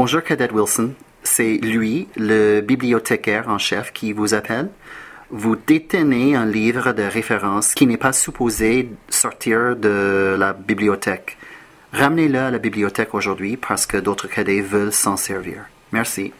Bonjour, Cadet Wilson. C'est lui, le bibliothécaire en chef, qui vous appelle. Vous détenez un livre de référence qui n'est pas supposé sortir de la bibliothèque. Ramenez-le à la bibliothèque aujourd'hui parce que d'autres cadets veulent s'en servir. Merci.